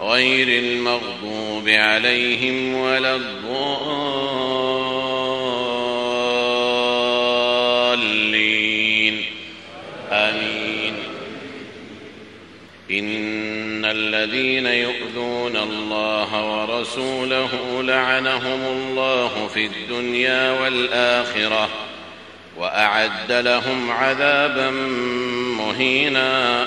غير المغضوب عليهم ولا الضالين. آمين. إن الذين يؤذون الله ورسوله لعنهم الله في الدنيا والآخرة وأعد لهم عذابا مهينا.